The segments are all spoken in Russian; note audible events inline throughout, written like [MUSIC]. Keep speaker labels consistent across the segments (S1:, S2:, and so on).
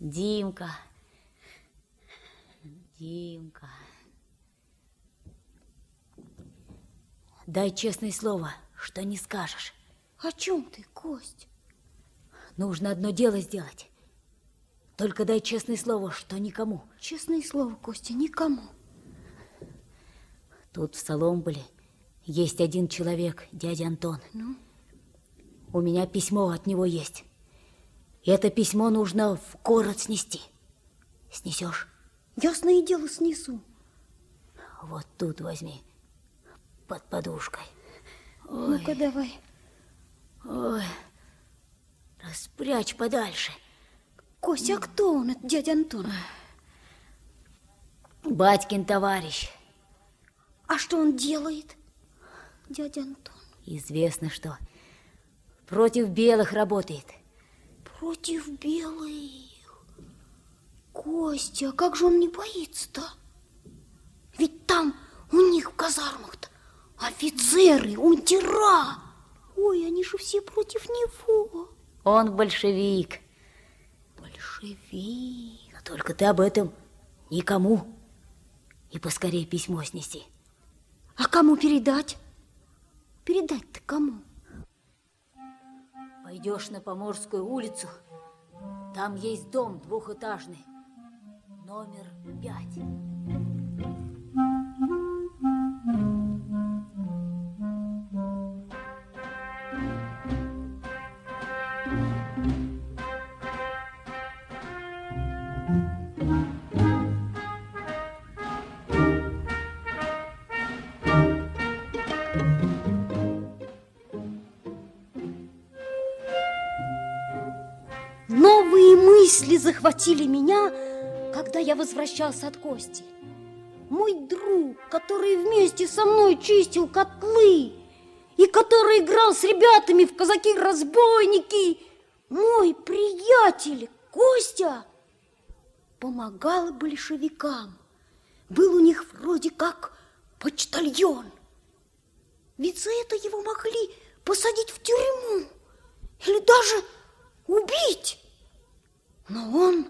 S1: Димка, Димка. Дай честное слово, что не скажешь.
S2: О чем ты, Кость?
S1: Нужно одно дело сделать. Только дай честное слово, что никому.
S2: Честное слово, Костя, никому.
S1: Тут в Соломболе есть один человек, дядя Антон.
S2: Ну?
S1: У меня письмо от него есть. Это письмо нужно в город снести. Снесешь?
S2: Ясное дело снесу.
S1: Вот тут возьми, под подушкой.
S2: Ну-ка давай.
S1: Ой, распрячь подальше.
S2: Костя, а кто он, это дядя Антон?
S1: Батькин товарищ.
S2: А что он делает, дядя Антон?
S1: Известно, что против белых работает.
S2: Против белых? Костя, а как же он не боится-то? Ведь там у них в казармах-то офицеры, унтера. Ой, они же все против него.
S1: Он большевик.
S2: Большевик.
S1: Но только ты об этом никому. И поскорее письмо снеси.
S2: А кому передать? Передать-то кому?
S1: Пойдешь на Поморскую улицу, там есть дом двухэтажный, номер пять.
S2: Мысли захватили меня, когда я возвращался от Кости. Мой друг, который вместе со мной чистил котлы и который играл с ребятами в казаки-разбойники, мой приятель Костя помогал большевикам. Был у них вроде как почтальон. Ведь за это его могли посадить в тюрьму или даже убить. Но он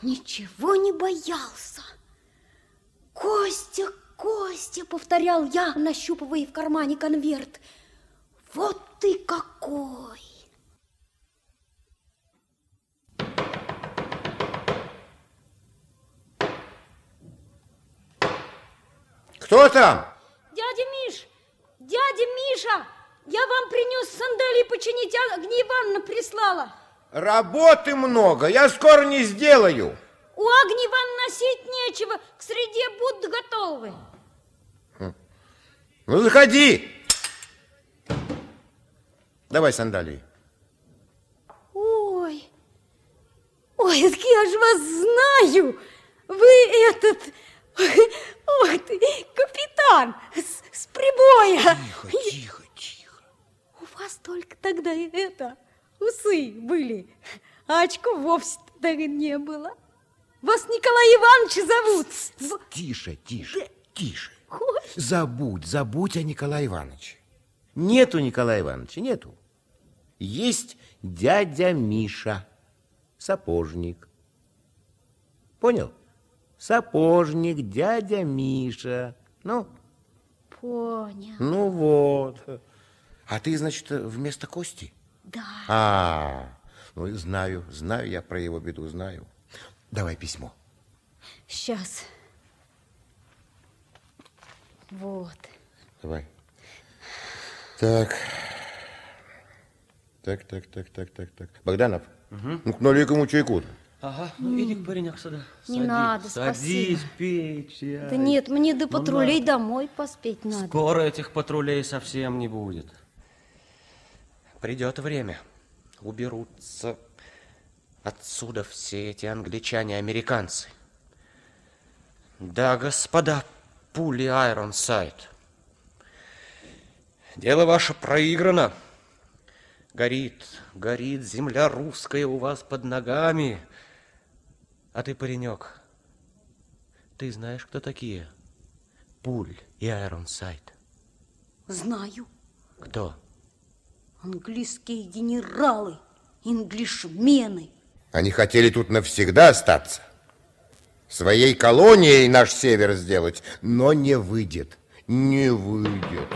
S2: ничего не боялся. Костя, Костя, повторял я, нащупывая в кармане конверт. Вот ты какой!
S3: Кто там?
S2: Дядя Миш, дядя Миша, я вам принес сандалии починить, а Агния Ивановна прислала.
S3: Работы много, я скоро не сделаю.
S2: У Агни Ивановны носить нечего, к среде будут готовы.
S3: Ну, заходи. Давай сандалии.
S2: Ой, ой, я же вас знаю. Вы этот, ой ты, капитан с, с прибоя.
S3: Тихо, тихо, тихо.
S2: У вас только тогда это, усы были, а очков вовсе не было. Вас Николай Иванович зовут. В-
S3: Тише, тише, тише.
S2: Ой,
S3: Забудь, забудь о Николае Ивановиче. Нету Николая Ивановича, нету. Есть дядя Миша, сапожник. Понял? Сапожник, дядя Миша. Ну,
S2: Понял,
S3: ну вот. А ты, значит, вместо Кости?
S2: Да.
S3: А, ну и знаю, знаю я про его беду, знаю. Давай письмо.
S2: Сейчас. Вот.
S3: Давай. Так. Так, так, так, так, так, так. Богданов, ну налей ему чайку.
S4: Ага, ну иди паренек сюда.
S2: Не
S4: Садись,
S2: надо,
S4: Садись,
S2: спасибо.
S4: пей чай.
S2: Да нет, мне до
S4: Ну,
S2: патрулей
S4: на.
S2: домой поспеть надо.
S4: Скоро этих патрулей совсем не будет. Придет время. Уберутся отсюда все эти англичане-американцы. Да, господа, пули Айронсайд. Дело ваше проиграно. Горит, горит земля русская у вас под ногами. А ты, паренек, ты знаешь, кто такие? Пуль и Айронсайд.
S2: Знаю.
S4: Кто?
S2: Английские генералы, инглишмены.
S3: Они хотели тут навсегда остаться. Своей колонией наш север сделать, но не выйдет. Не выйдет.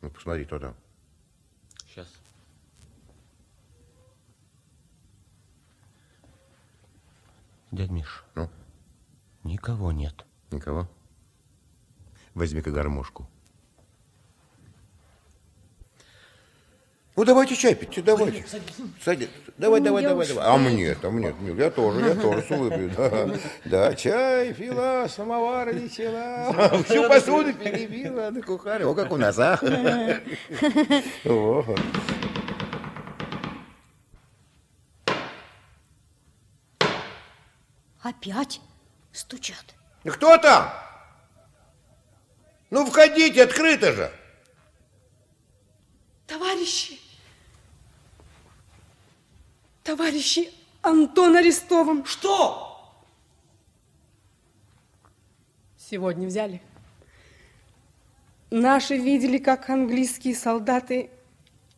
S3: Ну, посмотри, кто там.
S4: Сейчас. Дядь Миш,
S3: Ну,
S4: никого нет.
S3: Никого? Возьми-ка гармошку. Ну, давайте чай пить, давайте. Садись. Давай, давай, давай, давай. А мне, а мне, Мил, я тоже, я тоже с улыбкой. [LAUGHS] Да, да, чай, пила, самовара не села. Всю посуду перебила на кухаре. О, как у нас, а? [LAUGHS]
S2: Опять стучат.
S3: Кто там? Ну, входите, открыто же.
S5: Товарищи, товарищи, Антон арестован.
S4: Что?
S5: Сегодня взяли. Наши видели, как английские солдаты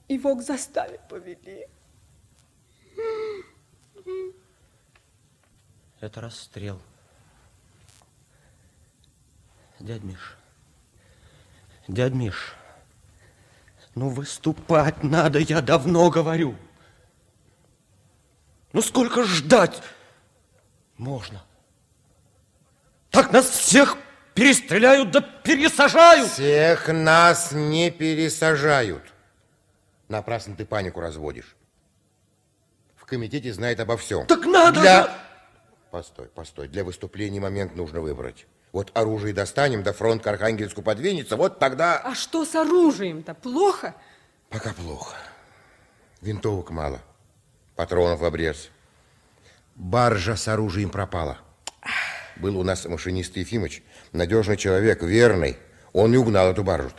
S5: его к заставе повели.
S4: Это расстрел. Дядь Миш, дядь Миш, ну выступать надо, я давно говорю. Ну сколько ждать можно? Так нас всех перестреляют да пересажают.
S3: Всех нас не пересажают. Напрасно ты панику разводишь. В комитете знает обо всем.
S4: Так надо
S3: Для... Постой, постой. Для выступления момент нужно выбрать. Вот оружие достанем, да фронт к Архангельску подвинется, вот тогда...
S5: А что с оружием-то? Плохо?
S3: Пока плохо. Винтовок мало. Патронов в обрез. Баржа с оружием пропала. Был у нас машинист Ефимыч, надежный человек, верный. Он и угнал эту баржу.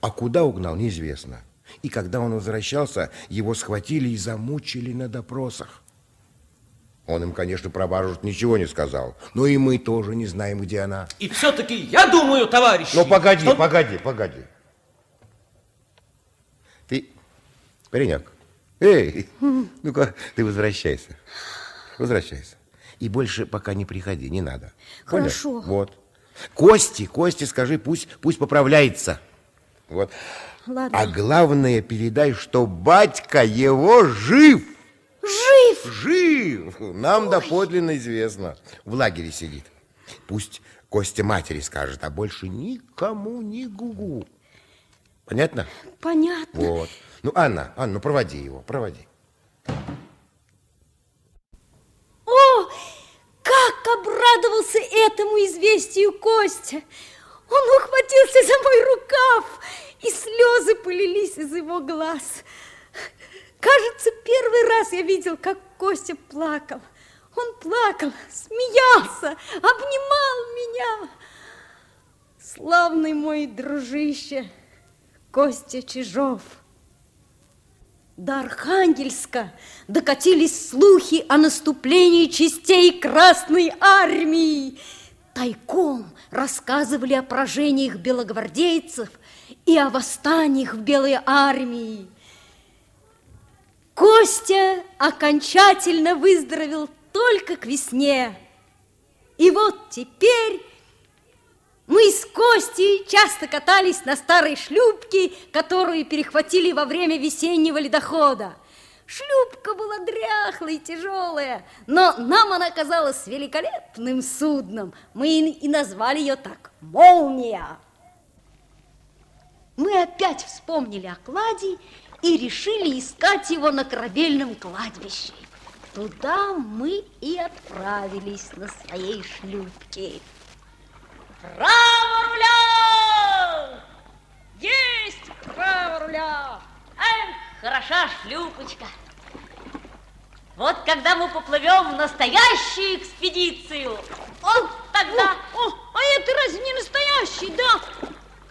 S3: А куда угнал, неизвестно. И когда он возвращался, его схватили и замучили на допросах. Он им, конечно, про баржу ничего не сказал. Но и мы тоже не знаем, где она.
S4: И все-таки я думаю, товарищи...
S3: Ну, погоди,
S4: что-
S3: погоди, погоди. Ты, паренек, эй, [LAUGHS] ну-ка, ты возвращайся. Возвращайся. И больше пока не приходи, не надо. Понял?
S2: Хорошо.
S3: Вот. Кости, Кости, скажи, пусть, пусть поправляется. Вот.
S2: Ладно.
S3: А главное, передай, что батька его жив.
S2: Жив!
S3: Жив! Нам доподлинно известно. В лагере сидит. Пусть Костя матери скажет, а больше никому ни гугу. Понятно?
S2: Понятно.
S3: Вот. Ну, Анна, Анна, ну проводи его, проводи.
S2: О, как обрадовался этому известию Костя! Он ухватился за мой рукав, и слезы полились из его глаз. Кажется, первый раз я видел, как Костя плакал. Он плакал, смеялся, обнимал меня. Славный мой дружище Костя Чижов. До Архангельска докатились слухи о наступлении частей Красной Армии. Тайком рассказывали о поражениях белогвардейцев и о восстаниях в Белой армии. Костя окончательно выздоровел только к весне. И вот теперь мы с Костей часто катались на старой шлюпке, которую перехватили во время весеннего ледохода. Шлюпка была дряхлая и тяжелая, но нам она казалась великолепным судном. Мы и назвали ее так – «Молния». Мы опять вспомнили о кладе и решили искать его на корабельном кладбище. Туда мы и отправились на своей шлюпке. Право руля! Есть право руля!
S1: Эх, хороша шлюпочка. Вот когда мы поплывем в настоящую экспедицию, вот тогда...
S2: О, а это разве не настоящий, да?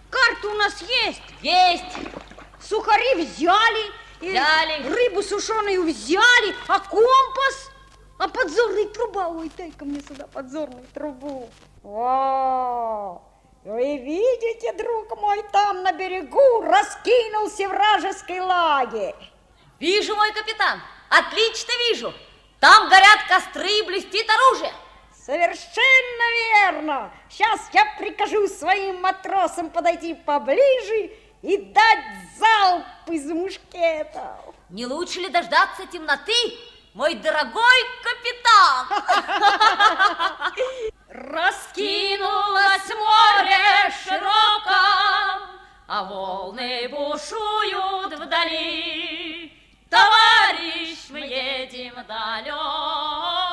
S2: Карта у нас есть.
S1: Есть.
S2: Сухари взяли. и
S1: Взяли.
S2: Рыбу сушеную взяли. А компас? А подзорная труба? Ой, дай-ка мне сюда подзорную трубу. О,
S6: Вы видите, друг мой, там на берегу раскинулся вражеский лагерь.
S1: Вижу, мой капитан, отлично вижу. Там горят костры и блестит оружие.
S6: Совершенно верно. Сейчас я прикажу своим матросам подойти поближе и дать залп из мушкетов.
S1: Не лучше ли дождаться темноты, мой дорогой капитан? Раскинулось море широко, а волны бушуют вдали. Товарищ, мы едем далеко,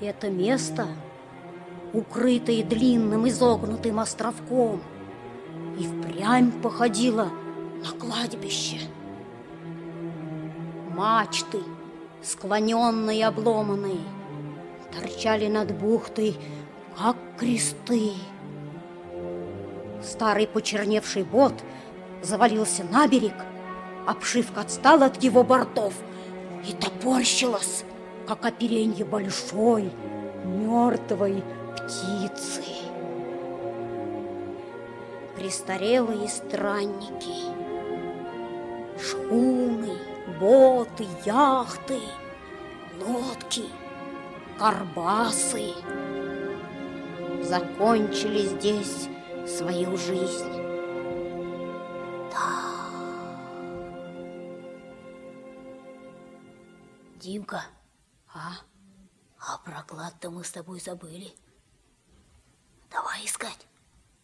S2: Это место, укрытое длинным изогнутым островком, и впрямь походило на кладбище. Мачты, склоненные и обломанные, торчали над бухтой, как кресты. Старый почерневший бот завалился на берег, обшивка отстала от его бортов и топорщилась, как оперенье большой мертвой птицы. Престарелые странники, шхуны, боты, яхты, лодки, карбасы закончили здесь свою жизнь.
S1: Димка, а? А про клад-то мы с тобой забыли. Давай искать.